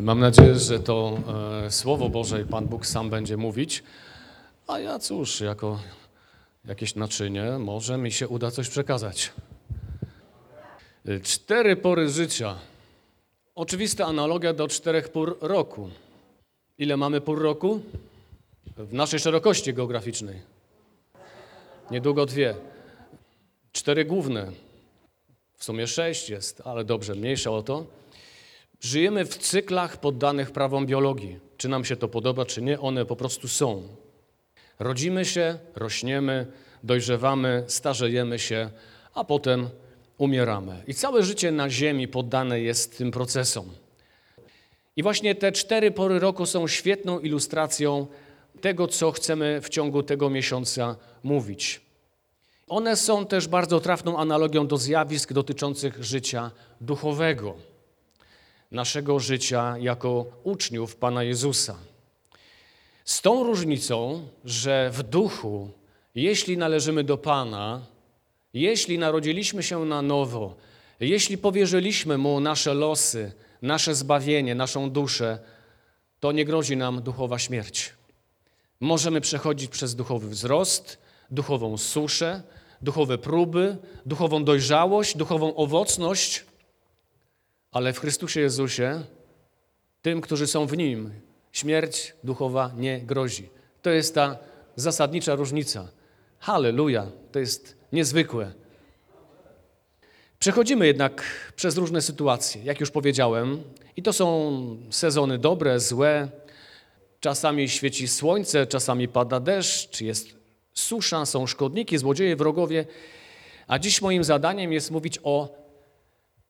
Mam nadzieję, że to e, Słowo Boże i Pan Bóg sam będzie mówić, a ja cóż, jako jakieś naczynie, może mi się uda coś przekazać. E, Cztery pory życia. Oczywista analogia do czterech pór roku. Ile mamy pór roku? W naszej szerokości geograficznej. Niedługo dwie. Cztery główne. W sumie sześć jest, ale dobrze, mniejsza o to. Żyjemy w cyklach poddanych prawom biologii. Czy nam się to podoba, czy nie, one po prostu są. Rodzimy się, rośniemy, dojrzewamy, starzejemy się, a potem umieramy. I całe życie na Ziemi poddane jest tym procesom. I właśnie te cztery pory roku są świetną ilustracją tego, co chcemy w ciągu tego miesiąca mówić. One są też bardzo trafną analogią do zjawisk dotyczących życia duchowego, naszego życia jako uczniów Pana Jezusa. Z tą różnicą, że w duchu, jeśli należymy do Pana, jeśli narodziliśmy się na nowo, jeśli powierzyliśmy Mu nasze losy, nasze zbawienie, naszą duszę, to nie grozi nam duchowa śmierć. Możemy przechodzić przez duchowy wzrost, duchową suszę, duchowe próby, duchową dojrzałość, duchową owocność, ale w Chrystusie Jezusie, tym, którzy są w Nim, śmierć duchowa nie grozi. To jest ta zasadnicza różnica. Halleluja, to jest niezwykłe. Przechodzimy jednak przez różne sytuacje, jak już powiedziałem, i to są sezony dobre, złe. Czasami świeci słońce, czasami pada deszcz, jest susza, są szkodniki, złodzieje, wrogowie. A dziś moim zadaniem jest mówić o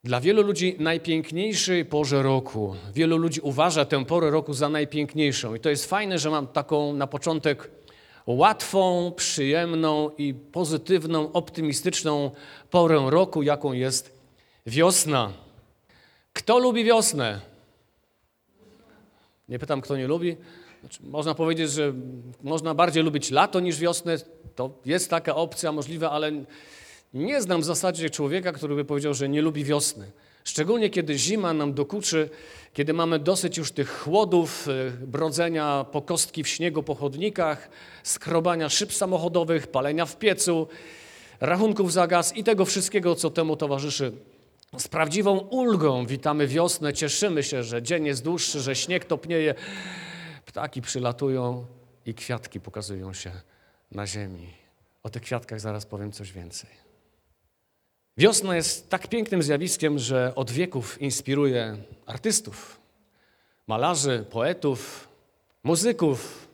dla wielu ludzi najpiękniejszej porze roku. Wielu ludzi uważa tę porę roku za najpiękniejszą. I to jest fajne, że mam taką na początek łatwą, przyjemną i pozytywną, optymistyczną porę roku, jaką jest wiosna. Kto lubi wiosnę? Nie pytam, kto nie lubi. Znaczy, można powiedzieć, że można bardziej lubić lato niż wiosnę. To jest taka opcja możliwa, ale nie znam w zasadzie człowieka, który by powiedział, że nie lubi wiosny. Szczególnie kiedy zima nam dokuczy, kiedy mamy dosyć już tych chłodów, e, brodzenia po kostki w śniegu po chodnikach, skrobania szyb samochodowych, palenia w piecu, rachunków za gaz i tego wszystkiego, co temu towarzyszy. Z prawdziwą ulgą witamy wiosnę, cieszymy się, że dzień jest dłuższy, że śnieg topnieje, ptaki przylatują i kwiatki pokazują się na ziemi. O tych kwiatkach zaraz powiem coś więcej. Wiosna jest tak pięknym zjawiskiem, że od wieków inspiruje artystów, malarzy, poetów, muzyków.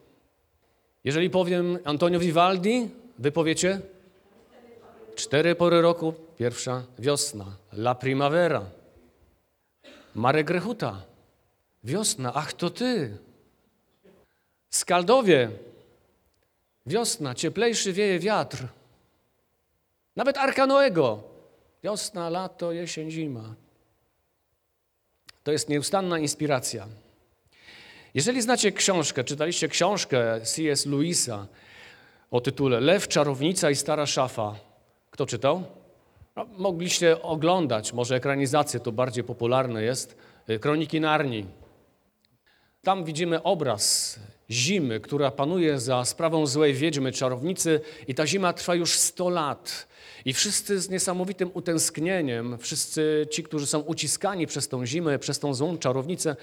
Jeżeli powiem Antonio Vivaldi, wy powiecie? Cztery pory roku. Pierwsza wiosna, la primavera. Marek Grechuta, wiosna, ach to ty. Skaldowie, wiosna, cieplejszy wieje wiatr. Nawet Arka Noego, Wiosna, lato, jesień, zima. To jest nieustanna inspiracja. Jeżeli znacie książkę, czytaliście książkę C.S. Lewisa o tytule Lew, czarownica i stara szafa. Kto czytał? No, mogliście oglądać, może ekranizację, to bardziej popularne jest, y, Kroniki Narni. Tam widzimy obraz zimy, która panuje za sprawą złej wiedźmy, czarownicy i ta zima trwa już 100 lat. I wszyscy z niesamowitym utęsknieniem, wszyscy ci, którzy są uciskani przez tą zimę, przez tą złą czarownicę,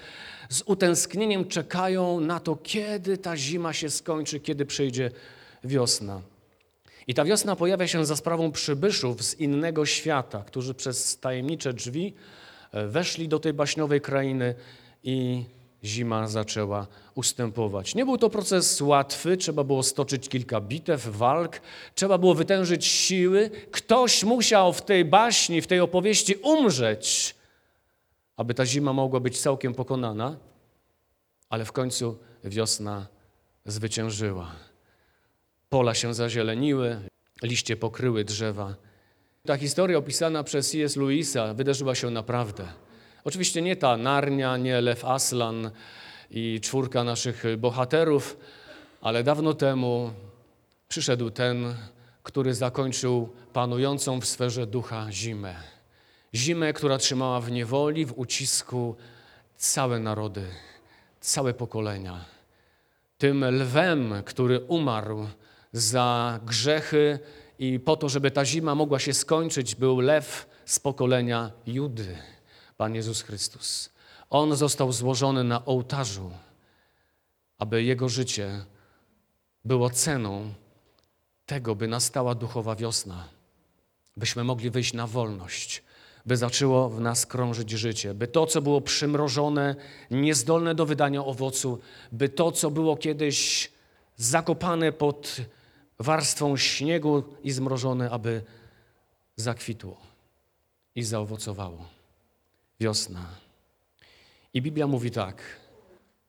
z utęsknieniem czekają na to, kiedy ta zima się skończy, kiedy przyjdzie wiosna. I ta wiosna pojawia się za sprawą przybyszów z innego świata, którzy przez tajemnicze drzwi e, weszli do tej baśniowej krainy i zima zaczęła ustępować. Nie był to proces łatwy, trzeba było stoczyć kilka bitew, walk, trzeba było wytężyć siły. Ktoś musiał w tej baśni, w tej opowieści umrzeć, aby ta zima mogła być całkiem pokonana, ale w końcu wiosna zwyciężyła. Pola się zazieleniły, liście pokryły drzewa. Ta historia opisana przez C.S. Lewisa wydarzyła się naprawdę. Oczywiście nie ta Narnia, nie Lew Aslan i czwórka naszych bohaterów, ale dawno temu przyszedł ten, który zakończył panującą w sferze ducha zimę. Zimę, która trzymała w niewoli, w ucisku całe narody, całe pokolenia. Tym lwem, który umarł za grzechy i po to, żeby ta zima mogła się skończyć, był lew z pokolenia Judy, Pan Jezus Chrystus. On został złożony na ołtarzu, aby jego życie było ceną tego, by nastała duchowa wiosna, byśmy mogli wyjść na wolność, by zaczęło w nas krążyć życie, by to, co było przymrożone, niezdolne do wydania owocu, by to, co było kiedyś zakopane pod warstwą śniegu i zmrożone, aby zakwitło i zaowocowało. Wiosna. I Biblia mówi tak,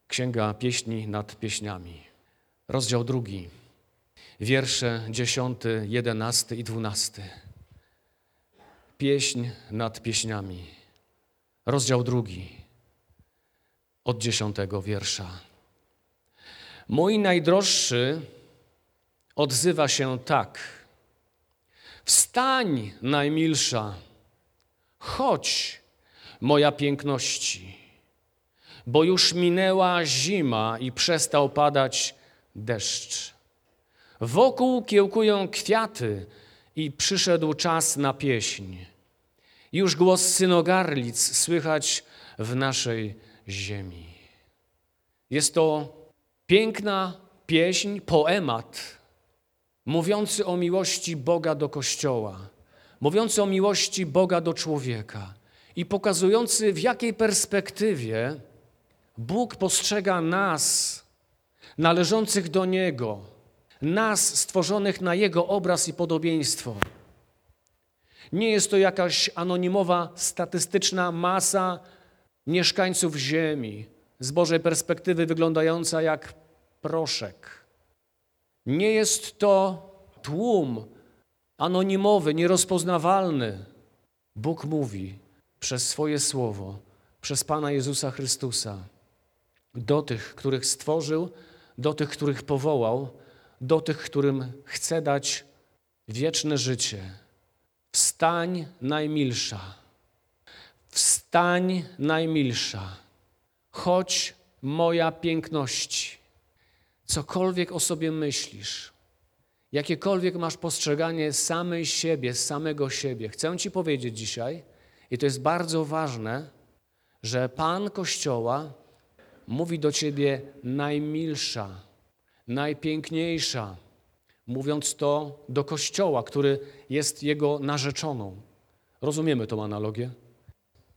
Księga Pieśni nad Pieśniami, rozdział drugi, wiersze dziesiąty, jedenasty i dwunasty. Pieśń nad pieśniami, rozdział drugi, od dziesiątego wiersza. Mój najdroższy odzywa się tak. Wstań, najmilsza, chodź, moja piękności, bo już minęła zima i przestał padać deszcz. Wokół kiełkują kwiaty i przyszedł czas na pieśń. Już głos synogarlic słychać w naszej ziemi. Jest to piękna pieśń, poemat, mówiący o miłości Boga do Kościoła, mówiący o miłości Boga do człowieka i pokazujący, w jakiej perspektywie Bóg postrzega nas, należących do Niego, nas stworzonych na Jego obraz i podobieństwo. Nie jest to jakaś anonimowa, statystyczna masa mieszkańców Ziemi, z Bożej perspektywy wyglądająca jak proszek. Nie jest to tłum anonimowy, nierozpoznawalny. Bóg mówi przez swoje słowo, przez Pana Jezusa Chrystusa do tych, których stworzył, do tych, których powołał, do tych, którym chce dać wieczne życie. Wstań najmilsza, wstań najmilsza, chodź moja piękności. Cokolwiek o sobie myślisz, jakiekolwiek masz postrzeganie samej siebie, samego siebie, chcę Ci powiedzieć dzisiaj, i to jest bardzo ważne, że Pan Kościoła mówi do Ciebie najmilsza, najpiękniejsza, mówiąc to do Kościoła, który jest Jego narzeczoną. Rozumiemy tą analogię?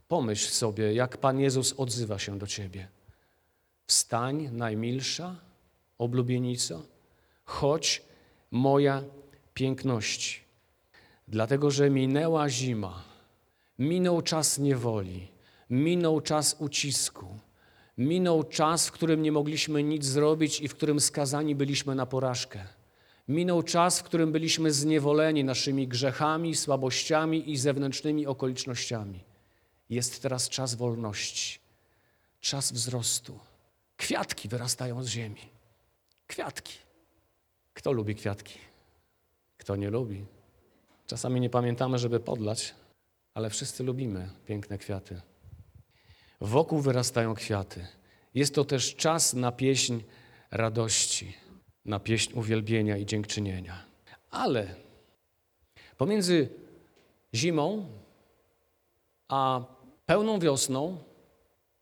Pomyśl sobie, jak Pan Jezus odzywa się do Ciebie. Wstań, najmilsza, oblubienico, chodź, moja piękności. Dlatego, że minęła zima, minął czas niewoli, minął czas ucisku, minął czas, w którym nie mogliśmy nic zrobić i w którym skazani byliśmy na porażkę. Minął czas, w którym byliśmy zniewoleni naszymi grzechami, słabościami i zewnętrznymi okolicznościami. Jest teraz czas wolności, czas wzrostu. Kwiatki wyrastają z ziemi. Kwiatki. Kto lubi kwiatki? Kto nie lubi? Czasami nie pamiętamy, żeby podlać, ale wszyscy lubimy piękne kwiaty. Wokół wyrastają kwiaty. Jest to też czas na pieśń radości, na pieśń uwielbienia i dziękczynienia. Ale pomiędzy zimą a pełną wiosną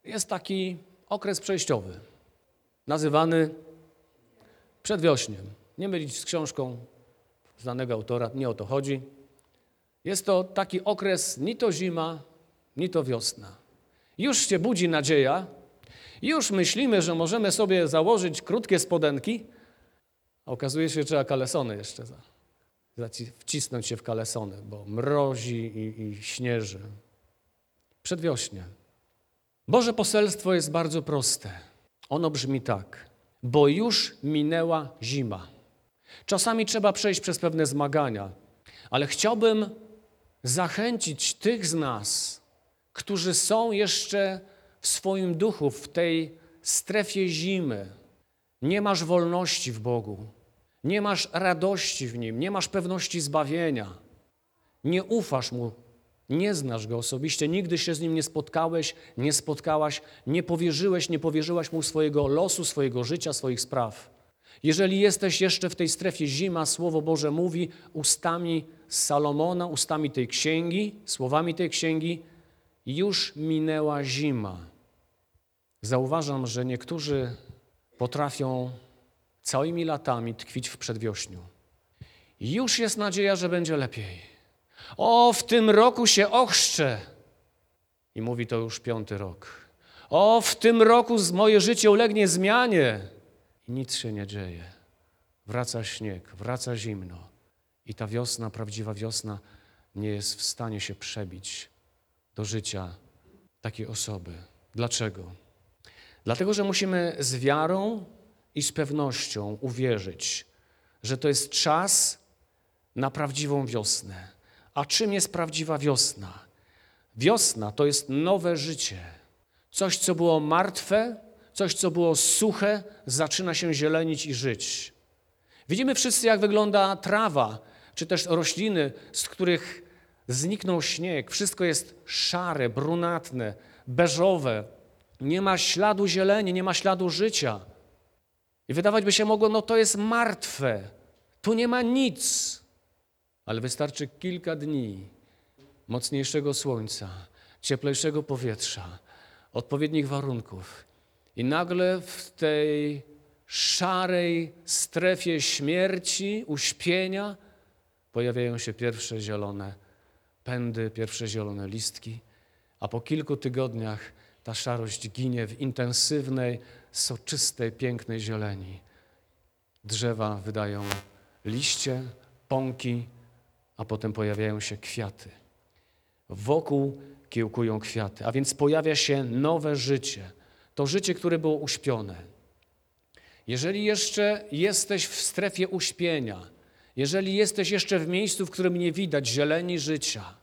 jest taki okres przejściowy, nazywany przedwiośniem. Nie mylić z książką znanego autora, nie o to chodzi. Jest to taki okres ni to zima, ni to wiosna. Już się budzi nadzieja, już myślimy, że możemy sobie założyć krótkie spodenki, a okazuje się, że trzeba kalesony jeszcze za, za wcisnąć się w kalesony, bo mrozi i, i śnieży. Przedwiośnie. Boże poselstwo jest bardzo proste. Ono brzmi tak, bo już minęła zima. Czasami trzeba przejść przez pewne zmagania, ale chciałbym zachęcić tych z nas, którzy są jeszcze w swoim duchu, w tej strefie zimy. Nie masz wolności w Bogu, nie masz radości w Nim, nie masz pewności zbawienia, nie ufasz Mu Nie znasz go osobiście, nigdy się z nim nie spotkałeś, nie spotkałaś, nie powierzyłeś, nie powierzyłaś mu swojego losu, swojego życia, swoich spraw. Jeżeli jesteś jeszcze w tej strefie zima, Słowo Boże mówi ustami Salomona, ustami tej księgi, słowami tej księgi, już minęła zima. Zauważam, że niektórzy potrafią całymi latami tkwić w przedwiośniu. Już jest nadzieja, że będzie lepiej. O, w tym roku się ochrzczę. I mówi to już piąty rok. O, w tym roku moje życie ulegnie zmianie. I nic się nie dzieje. Wraca śnieg, wraca zimno. I ta wiosna, prawdziwa wiosna, nie jest w stanie się przebić do życia takiej osoby. Dlaczego? Dlatego, że musimy z wiarą i z pewnością uwierzyć, że to jest czas na prawdziwą wiosnę. A czym jest prawdziwa wiosna? Wiosna to jest nowe życie. Coś, co było martwe, coś, co było suche, zaczyna się zielenić i żyć. Widzimy wszyscy, jak wygląda trawa, czy też rośliny, z których zniknął śnieg. Wszystko jest szare, brunatne, beżowe. Nie ma śladu zieleni, nie ma śladu życia. I wydawać by się mogło, no to jest martwe, tu nie ma nic. Ale wystarczy kilka dni mocniejszego słońca, cieplejszego powietrza, odpowiednich warunków. I nagle w tej szarej strefie śmierci, uśpienia pojawiają się pierwsze zielone pędy, pierwsze zielone listki, a po kilku tygodniach ta szarość ginie w intensywnej, soczystej, pięknej zieleni. Drzewa wydają liście, pąki, a potem pojawiają się kwiaty. Wokół kiełkują kwiaty, a więc pojawia się nowe życie. To życie, które było uśpione. Jeżeli jeszcze jesteś w strefie uśpienia, jeżeli jesteś jeszcze w miejscu, w którym nie widać zieleni życia,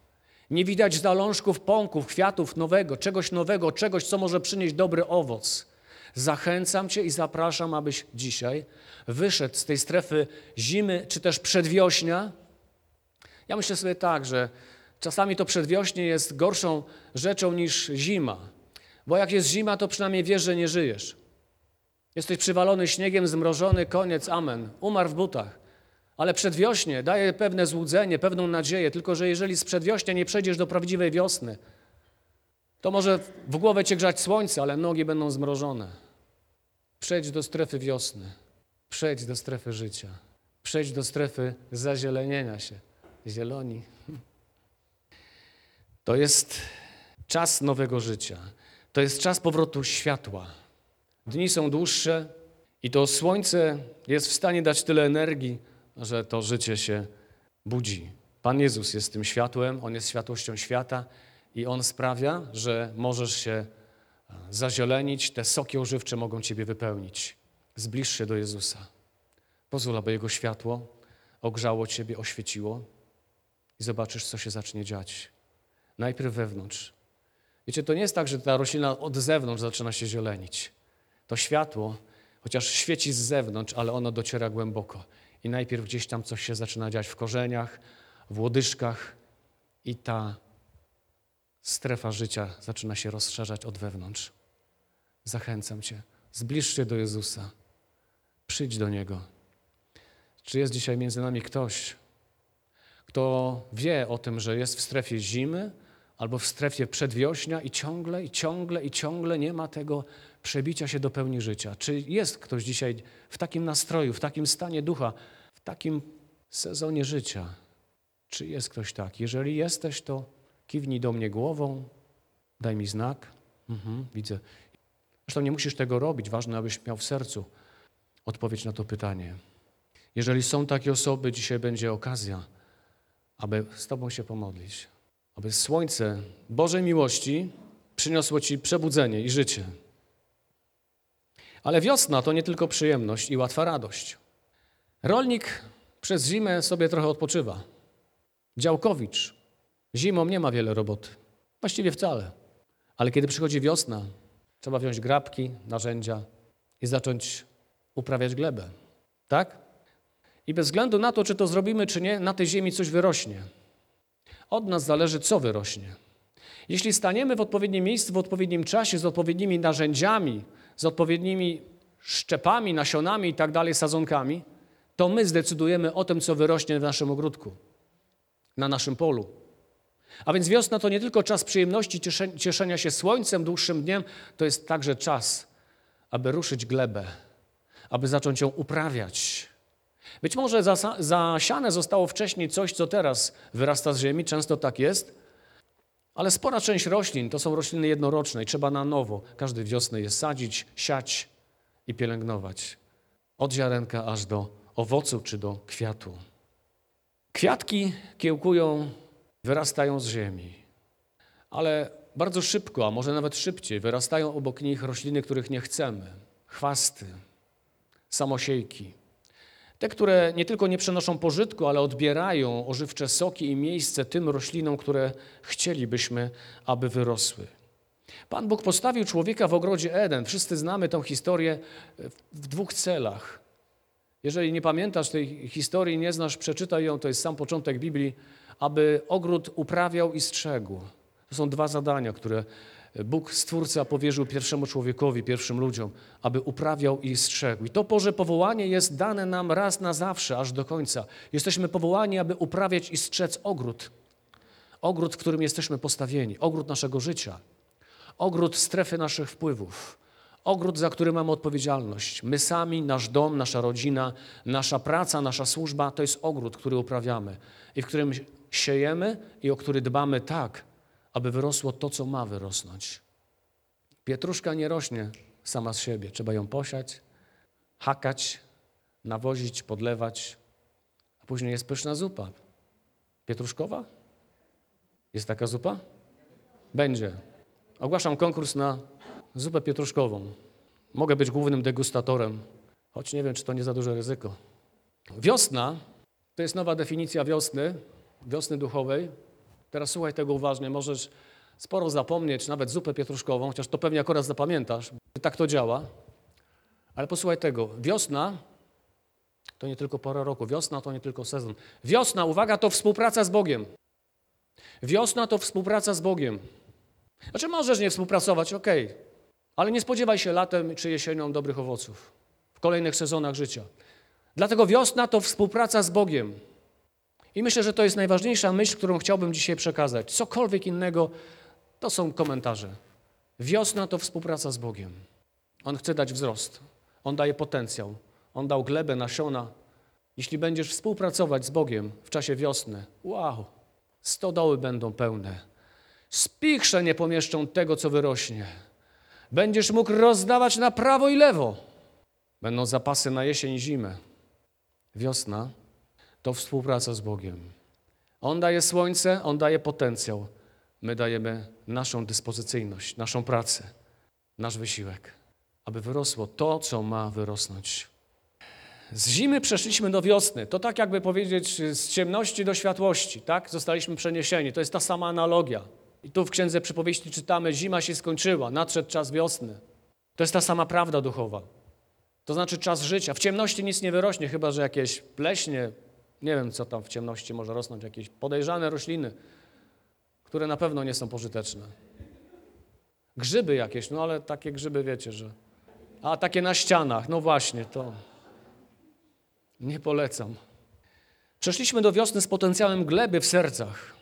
nie widać zalążków pąków, kwiatów nowego, czegoś nowego, czegoś, co może przynieść dobry owoc, zachęcam Cię i zapraszam, abyś dzisiaj wyszedł z tej strefy zimy czy też przedwiośnia. Ja myślę sobie tak, że czasami to przedwiośnie jest gorszą rzeczą niż zima, bo jak jest zima, to przynajmniej wiesz, że nie żyjesz. Jesteś przywalony śniegiem, zmrożony, koniec, amen. Umarł w butach. Ale przedwiośnie daje pewne złudzenie, pewną nadzieję, tylko że jeżeli z przedwiośnia nie przejdziesz do prawdziwej wiosny, to może w głowę cię grzać słońce, ale nogi będą zmrożone. Przejdź do strefy wiosny, przejdź do strefy życia, przejdź do strefy zazielenienia się, zieloni. To jest czas nowego życia, to jest czas powrotu światła. Dni są dłuższe i to słońce jest w stanie dać tyle energii, że to życie się budzi. Pan Jezus jest tym światłem, On jest światłością świata i On sprawia, że możesz się e, zazielenić, te soki ożywcze mogą Ciebie wypełnić. Zbliż się do Jezusa. Pozwól, aby Jego światło ogrzało Ciebie, oświeciło i zobaczysz, co się zacznie dziać. Najpierw wewnątrz. Wiecie, to nie jest tak, że ta roślina od zewnątrz zaczyna się zielenić. To światło, chociaż świeci z zewnątrz, ale ono dociera głęboko. I najpierw gdzieś tam coś się zaczyna dziać w korzeniach, w łodyżkach i ta strefa życia zaczyna się rozszerzać od wewnątrz. Zachęcam Cię, zbliż się do Jezusa, przyjdź do Niego. Czy jest dzisiaj między nami ktoś, kto wie o tym, że jest w strefie zimy albo w strefie przedwiośnia i ciągle, i ciągle, i ciągle nie ma tego przebicia się do pełni życia? Czy jest ktoś dzisiaj w takim nastroju, w takim stanie ducha, w takim sezonie życia? Czy jest ktoś tak? Jeżeli jesteś, to kiwnij do mnie głową, daj mi znak. Mhm, widzę. Zresztą nie musisz tego robić, ważne, abyś miał w sercu odpowiedź na to pytanie. Jeżeli są takie osoby, dzisiaj będzie okazja, aby z Tobą się pomodlić, aby słońce Bożej miłości przyniosło Ci przebudzenie i życie. Ale wiosna to nie tylko przyjemność i łatwa radość. Rolnik przez zimę sobie trochę odpoczywa. Działkowicz zimą nie ma wiele roboty. Właściwie wcale. Ale kiedy przychodzi wiosna, trzeba wziąć grabki, narzędzia i zacząć uprawiać glebę. Tak? I bez względu na to, czy to zrobimy, czy nie, na tej ziemi coś wyrośnie. Od nas zależy, co wyrośnie. Jeśli staniemy w odpowiednim miejscu, w odpowiednim czasie, z odpowiednimi narzędziami, z odpowiednimi szczepami, nasionami i tak dalej, sadzonkami, to my zdecydujemy o tym, co wyrośnie w naszym ogródku, na naszym polu. A więc wiosna to nie tylko czas przyjemności, ciesze- cieszenia się słońcem, dłuższym dniem, to jest także czas, aby ruszyć glebę, aby zacząć ją uprawiać. Być może zasiane zostało wcześniej coś, co teraz wyrasta z ziemi, często tak jest, ale spora część roślin to są rośliny jednoroczne i trzeba na nowo każdej wiosny je sadzić, siać i pielęgnować. Od ziarenka aż do owocu czy do kwiatu. Kwiatki kiełkują, wyrastają z ziemi, ale bardzo szybko, a może nawet szybciej, wyrastają obok nich rośliny, których nie chcemy. Chwasty, samosiejki. Te, które nie tylko nie przenoszą pożytku, ale odbierają ożywcze soki i miejsce tym roślinom, które chcielibyśmy, aby wyrosły. Pan Bóg postawił człowieka w ogrodzie Eden. Wszyscy znamy tę historię w dwóch celach. Jeżeli nie pamiętasz tej historii, nie znasz, przeczytaj ją, to jest sam początek Biblii, aby ogród uprawiał i strzegł. To są dwa zadania, które Bóg, Stwórca, powierzył pierwszemu człowiekowi, pierwszym ludziom, aby uprawiał i strzegł. I to Boże powołanie jest dane nam raz na zawsze, aż do końca. Jesteśmy powołani, aby uprawiać i strzec ogród. Ogród, w którym jesteśmy postawieni, ogród naszego życia, ogród strefy naszych wpływów, ogród, za który mamy odpowiedzialność. My sami, nasz dom, nasza rodzina, nasza praca, nasza służba to jest ogród, który uprawiamy i w którym siejemy i o który dbamy tak, aby wyrosło to, co ma wyrosnąć. Pietruszka nie rośnie sama z siebie. Trzeba ją posiać, hakać, nawozić, podlewać, a później jest pyszna zupa. Pietruszkowa? Jest taka zupa? Będzie. Ogłaszam konkurs na zupę pietruszkową. Mogę być głównym degustatorem, choć nie wiem, czy to nie za duże ryzyko. Wiosna to jest nowa definicja wiosny, wiosny duchowej. Teraz słuchaj tego uważnie, możesz sporo zapomnieć, nawet zupę pietruszkową, chociaż to pewnie akurat zapamiętasz, tak to działa. Ale posłuchaj tego, wiosna to nie tylko pora roku, wiosna to nie tylko sezon. Wiosna, uwaga, to współpraca z Bogiem. Wiosna to współpraca z Bogiem. Znaczy możesz nie współpracować, okej, ale nie spodziewaj się latem czy jesienią dobrych owoców w kolejnych sezonach życia. Dlatego wiosna to współpraca z Bogiem. I myślę, że to jest najważniejsza myśl, którą chciałbym dzisiaj przekazać. Cokolwiek innego to są komentarze. Wiosna to współpraca z Bogiem. On chce dać wzrost. On daje potencjał. On dał glebę, nasiona. Jeśli będziesz współpracować z Bogiem w czasie wiosny, wow, stodoły będą pełne. Spichrze nie pomieszczą tego, co wyrośnie. Będziesz mógł rozdawać na prawo i lewo. Będą zapasy na jesień i zimę. Wiosna to współpraca z Bogiem. On daje słońce, On daje potencjał. My dajemy naszą dyspozycyjność, naszą pracę, nasz wysiłek, aby wyrosło to, co ma wyrosnąć. Z zimy przeszliśmy do wiosny. To tak jakby powiedzieć z ciemności do światłości, tak? Zostaliśmy przeniesieni. To jest ta sama analogia. I tu w Księdze Przypowieści czytamy, zima się skończyła, nadszedł czas wiosny. To jest ta sama prawda duchowa. To znaczy czas życia. W ciemności nic nie wyrośnie, chyba że jakieś pleśnie, nie wiem co tam w ciemności może rosnąć, jakieś podejrzane rośliny, które na pewno nie są pożyteczne. Grzyby jakieś, no ale takie grzyby wiecie, że... A takie na ścianach, no właśnie, to nie polecam. Przeszliśmy do wiosny z potencjałem gleby w sercach,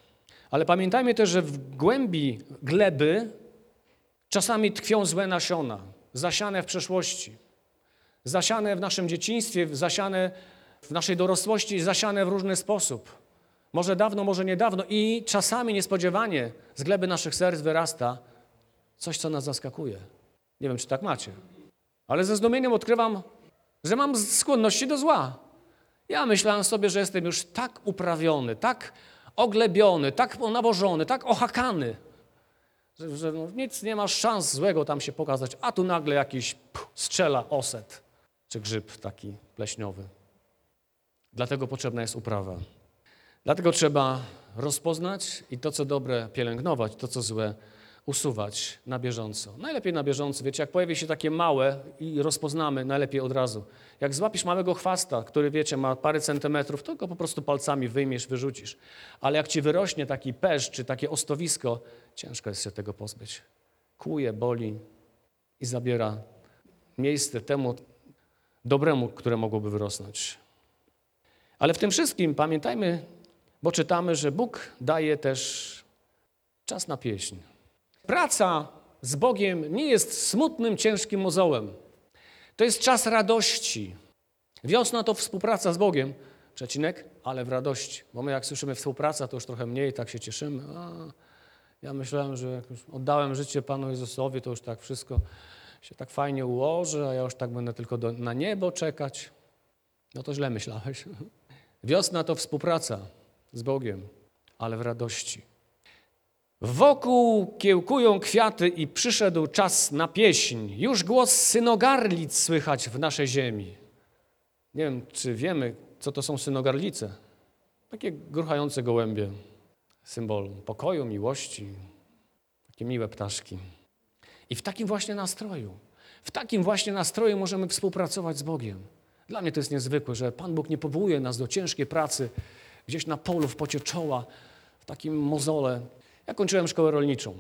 ale pamiętajmy też, że w głębi gleby czasami tkwią złe nasiona, zasiane w przeszłości, zasiane w naszym dzieciństwie, zasiane w naszej dorosłości, zasiane w różny sposób. Może dawno, może niedawno i czasami niespodziewanie z gleby naszych serc wyrasta coś, co nas zaskakuje. Nie wiem, czy tak macie. Ale ze zdumieniem odkrywam, że mam skłonności do zła. Ja myślałem sobie, że jestem już tak uprawiony, tak oglebiony, tak nawożony, tak ohakany, że, że no, nic nie masz szans złego tam się pokazać, a tu nagle jakiś strzela oset czy grzyb taki pleśniowy. Dlatego potrzebna jest uprawa. Dlatego trzeba rozpoznać i to, co dobre, pielęgnować, to, co złe, usuwać na bieżąco. Najlepiej na bieżąco. Wiecie, jak pojawi się takie małe i rozpoznamy, najlepiej od razu. Jak złapisz małego chwasta, który, wiecie, ma parę centymetrów, to go po prostu palcami wyjmiesz, wyrzucisz. Ale jak ci wyrośnie taki pesz czy takie ostowisko, ciężko jest się tego pozbyć. Kłuje, boli i zabiera miejsce temu dobremu, które mogłoby wyrosnąć. Ale w tym wszystkim pamiętajmy, bo czytamy, że Bóg daje też czas na pieśń. Praca z Bogiem nie jest smutnym, ciężkim mozołem. To jest czas radości. Wiosna to współpraca z Bogiem, przecinek, ale w radości. Bo my jak słyszymy współpraca, to już trochę mniej, tak się cieszymy. A, ja myślałem, że jak już oddałem życie Panu Jezusowi, to już tak wszystko się tak fajnie ułoży, a ja już tak będę tylko do, na niebo czekać. No to źle myślałeś. Wiosna to współpraca z Bogiem, ale w radości. Wokół kiełkują kwiaty i przyszedł czas na pieśń. Już głos synogarlic słychać w naszej ziemi. Nie wiem, czy wiemy, co to są synogarlice. Takie gruchające gołębie, symbol pokoju, miłości, takie miłe ptaszki. I w takim właśnie nastroju, w takim właśnie nastroju możemy współpracować z Bogiem. Dla mnie to jest niezwykłe, że Pan Bóg nie powołuje nas do ciężkiej pracy gdzieś na polu, w pocie czoła, w takim mozole. Ja kończyłem szkołę rolniczą.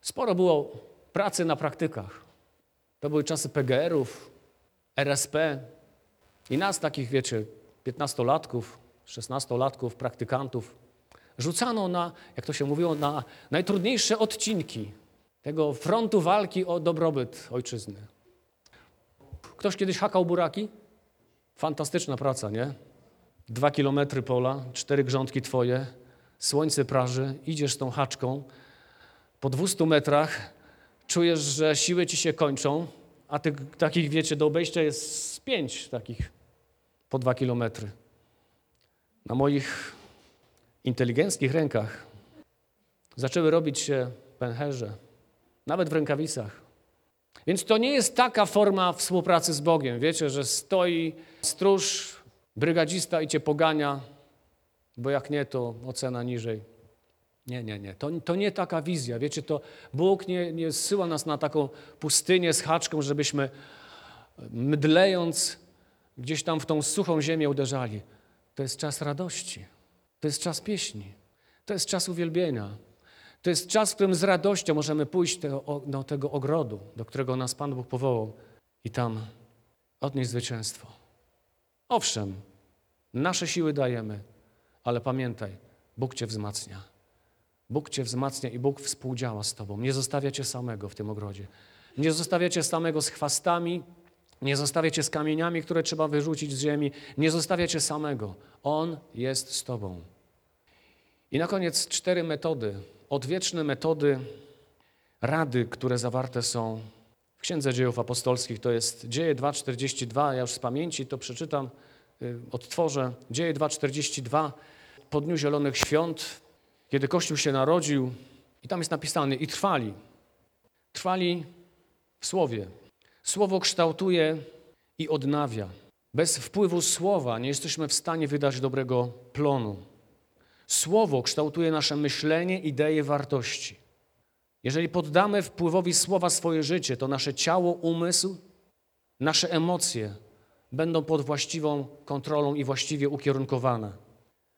Sporo było pracy na praktykach. To były czasy PGR-ów, RSP i nas takich, wiecie, 15-latków, 16-latków, praktykantów, rzucano na, jak to się mówiło, na najtrudniejsze odcinki tego frontu walki o dobrobyt ojczyzny. Ktoś kiedyś hakał buraki? Fantastyczna praca, nie? Dwa kilometry pola, cztery grządki twoje, słońce praży, idziesz tą haczką, po 200 metrach czujesz, że siły ci się kończą, a tych takich, wiecie, do obejścia jest z pięć takich po dwa kilometry. Na moich inteligenckich rękach zaczęły robić się pęcherze, nawet w rękawicach. Więc to nie jest taka forma współpracy z Bogiem. Wiecie, że stoi stróż, brygadzista i cię pogania, bo jak nie, to ocena niżej. Nie, nie, nie. To, to nie taka wizja. Wiecie, to Bóg nie, nie zsyła nas na taką pustynię z haczką, żebyśmy mdlejąc gdzieś tam w tą suchą ziemię uderzali. To jest czas radości. To jest czas pieśni. To jest czas uwielbienia. To jest czas, w którym z radością możemy pójść do, do tego ogrodu, do którego nas Pan Bóg powołał i tam odnieść zwycięstwo. Owszem, nasze siły dajemy, ale pamiętaj, Bóg Cię wzmacnia. Bóg Cię wzmacnia i Bóg współdziała z Tobą. Nie zostawia Cię samego w tym ogrodzie. Nie zostawia Cię samego z chwastami, nie zostawia Cię z kamieniami, które trzeba wyrzucić z ziemi. Nie zostawia Cię samego. On jest z Tobą. I na koniec cztery metody, odwieczne metody rady, które zawarte są w Księdze Dziejów Apostolskich. To jest Dzieje 2,42. Ja już z pamięci to przeczytam, y, odtworzę. Dzieje 2,42 po Dniu Zielonych Świąt, kiedy Kościół się narodził i tam jest napisane i trwali. Trwali w Słowie. Słowo kształtuje i odnawia. Bez wpływu słowa nie jesteśmy w stanie wydać dobrego plonu. Słowo kształtuje nasze myślenie, idee, wartości. Jeżeli poddamy wpływowi słowa swoje życie, to nasze ciało, umysł, nasze emocje będą pod właściwą kontrolą i właściwie ukierunkowane.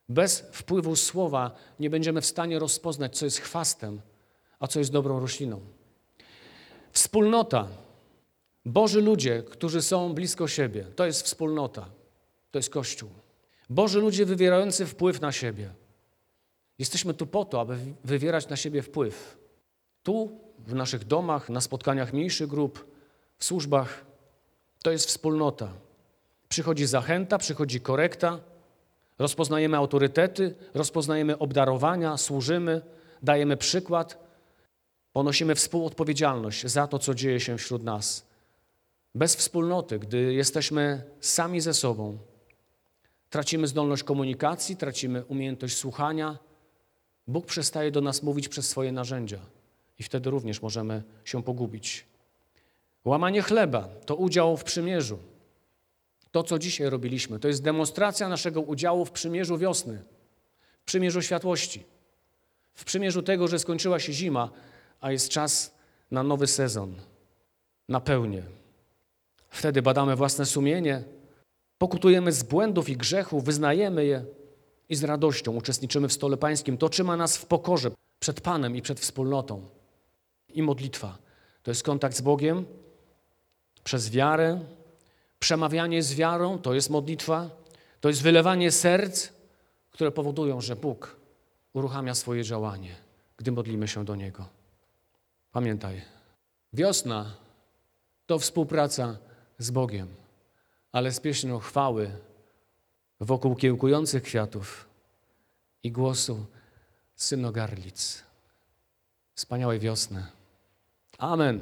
Bez wpływu słowa nie będziemy w stanie rozpoznać, co jest chwastem, a co jest dobrą rośliną. Wspólnota, Boży ludzie, którzy są blisko siebie, to jest wspólnota, to jest Kościół. Boży ludzie wywierający wpływ na siebie. Jesteśmy tu po to, aby wywierać na siebie wpływ. Tu, w naszych domach, na spotkaniach mniejszych grup, w służbach. To jest wspólnota. Przychodzi zachęta, przychodzi korekta, rozpoznajemy autorytety, rozpoznajemy obdarowania, służymy, dajemy przykład, ponosimy współodpowiedzialność za to, co dzieje się wśród nas. Bez wspólnoty, gdy jesteśmy sami ze sobą, tracimy zdolność komunikacji, tracimy umiejętność słuchania, Bóg przestaje do nas mówić przez swoje narzędzia i wtedy również możemy się pogubić. Łamanie chleba to udział w przymierzu. To, co dzisiaj robiliśmy, to jest demonstracja naszego udziału w przymierzu wiosny, w przymierzu światłości, w przymierzu tego, że skończyła się zima, a jest czas na nowy sezon, na pełnię. Wtedy badamy własne sumienie, pokutujemy z błędów i grzechów, wyznajemy je i z radością uczestniczymy w stole pańskim. To trzyma nas w pokorze przed Panem i przed wspólnotą. I modlitwa to jest kontakt z Bogiem przez wiarę, przemawianie z wiarą to jest modlitwa, to jest wylewanie serc, które powodują, że Bóg uruchamia swoje działanie, gdy modlimy się do Niego. Pamiętaj, wiosna to współpraca z Bogiem, ale z pieśnią chwały wokół kiełkujących kwiatów i głosu synogarlic. Wspaniałej wiosny. Amen.